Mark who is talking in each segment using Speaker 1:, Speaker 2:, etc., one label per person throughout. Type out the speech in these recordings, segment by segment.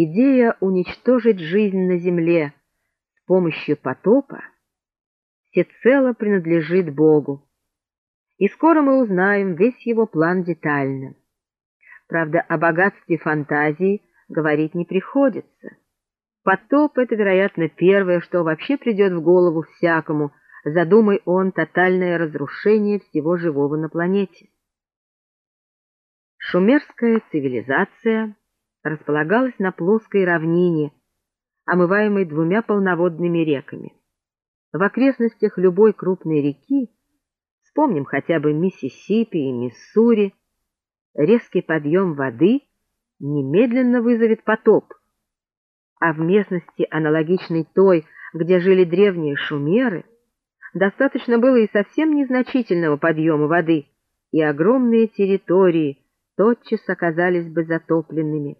Speaker 1: Идея уничтожить жизнь на земле с помощью потопа всецело принадлежит Богу. И скоро мы узнаем весь его план детально. Правда, о богатстве фантазии говорить не приходится. Потоп — это, вероятно, первое, что вообще придет в голову всякому, задумай он тотальное разрушение всего живого на планете. Шумерская цивилизация располагалась на плоской равнине, омываемой двумя полноводными реками. В окрестностях любой крупной реки, вспомним хотя бы Миссисипи и Миссури, резкий подъем воды немедленно вызовет потоп, а в местности, аналогичной той, где жили древние шумеры, достаточно было и совсем незначительного подъема воды, и огромные территории тотчас оказались бы затопленными.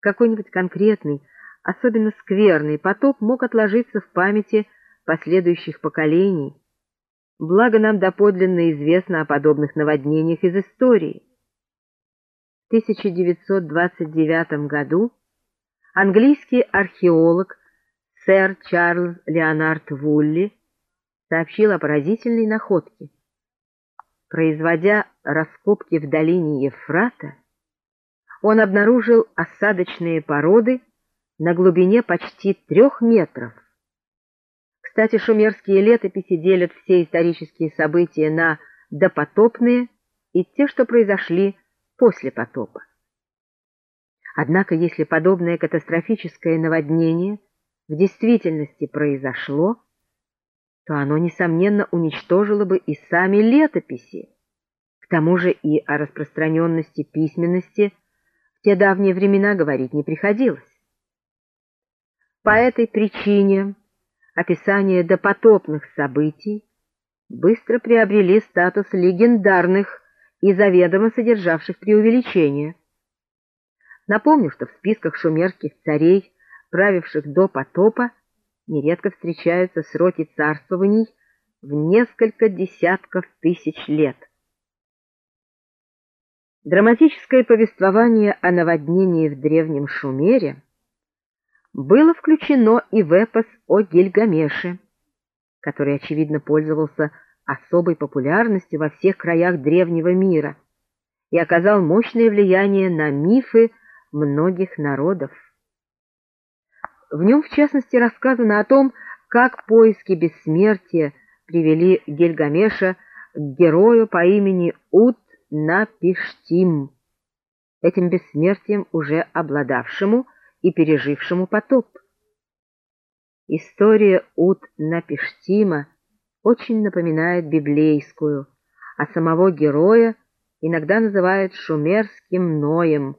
Speaker 1: Какой-нибудь конкретный, особенно скверный потоп мог отложиться в памяти последующих поколений, благо нам доподлинно известно о подобных наводнениях из истории. В 1929 году английский археолог сэр Чарльз Леонард Вулли сообщил о поразительной находке. Производя раскопки в долине Ефрата, он обнаружил осадочные породы на глубине почти трех метров. Кстати, шумерские летописи делят все исторические события на допотопные и те, что произошли после потопа. Однако, если подобное катастрофическое наводнение в действительности произошло, то оно, несомненно, уничтожило бы и сами летописи. К тому же и о распространенности письменности те давние времена говорить не приходилось. По этой причине описания допотопных событий быстро приобрели статус легендарных и заведомо содержавших преувеличения. Напомню, что в списках шумерских царей, правивших до потопа, нередко встречаются сроки царствований в несколько десятков тысяч лет. Драматическое повествование о наводнении в Древнем Шумере было включено и в эпос о Гильгамеше, который, очевидно, пользовался особой популярностью во всех краях древнего мира и оказал мощное влияние на мифы многих народов. В нем, в частности, рассказано о том, как поиски бессмертия привели Гильгамеша к герою по имени Ут-Напиштим, этим бессмертием уже обладавшему и пережившему потоп. История Ут-Напиштима очень напоминает библейскую, а самого героя иногда называют шумерским Ноем,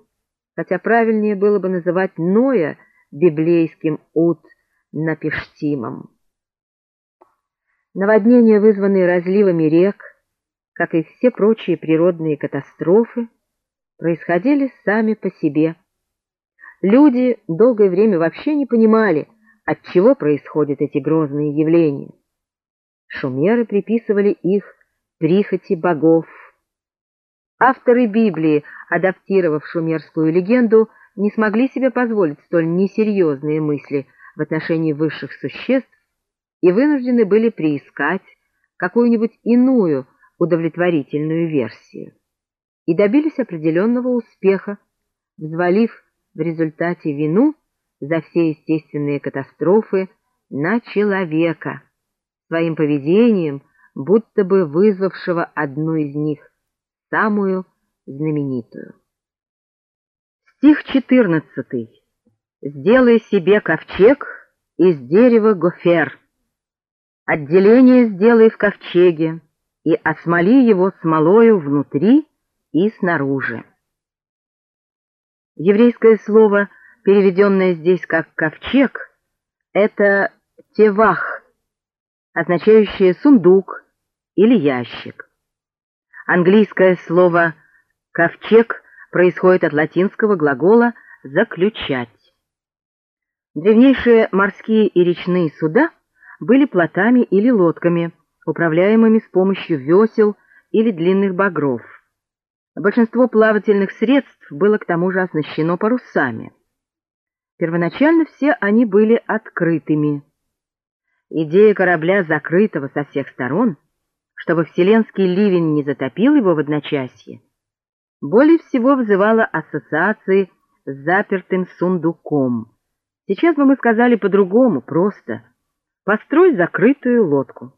Speaker 1: хотя правильнее было бы называть Ноя библейским Ут-Напиштимом. Наводнения, вызванные разливами рек, как и все прочие природные катастрофы, происходили сами по себе. Люди долгое время вообще не понимали, от чего происходят эти грозные явления. Шумеры приписывали их прихоти богов. Авторы Библии, адаптировав шумерскую легенду, не смогли себе позволить столь несерьезные мысли в отношении высших существ и вынуждены были приискать какую-нибудь иную удовлетворительную версию. И добились определенного успеха, взвалив в результате вину за все естественные катастрофы на человека, своим поведением, будто бы вызвавшего одну из них, самую знаменитую. Стих 14. «Сделай себе ковчег из дерева гофер. Отделение сделай в ковчеге и осмоли его смолою внутри и снаружи». Еврейское слово, переведенное здесь как «ковчег», это «тевах», означающее «сундук» или «ящик». Английское слово «ковчег» происходит от латинского глагола «заключать». Древнейшие морские и речные суда были плотами или лодками, управляемыми с помощью весел или длинных багров. Большинство плавательных средств было к тому же оснащено парусами. Первоначально все они были открытыми. Идея корабля, закрытого со всех сторон, чтобы вселенский ливень не затопил его в одночасье, более всего вызывала ассоциации с запертым сундуком. Сейчас бы мы сказали по-другому, просто «построй закрытую лодку».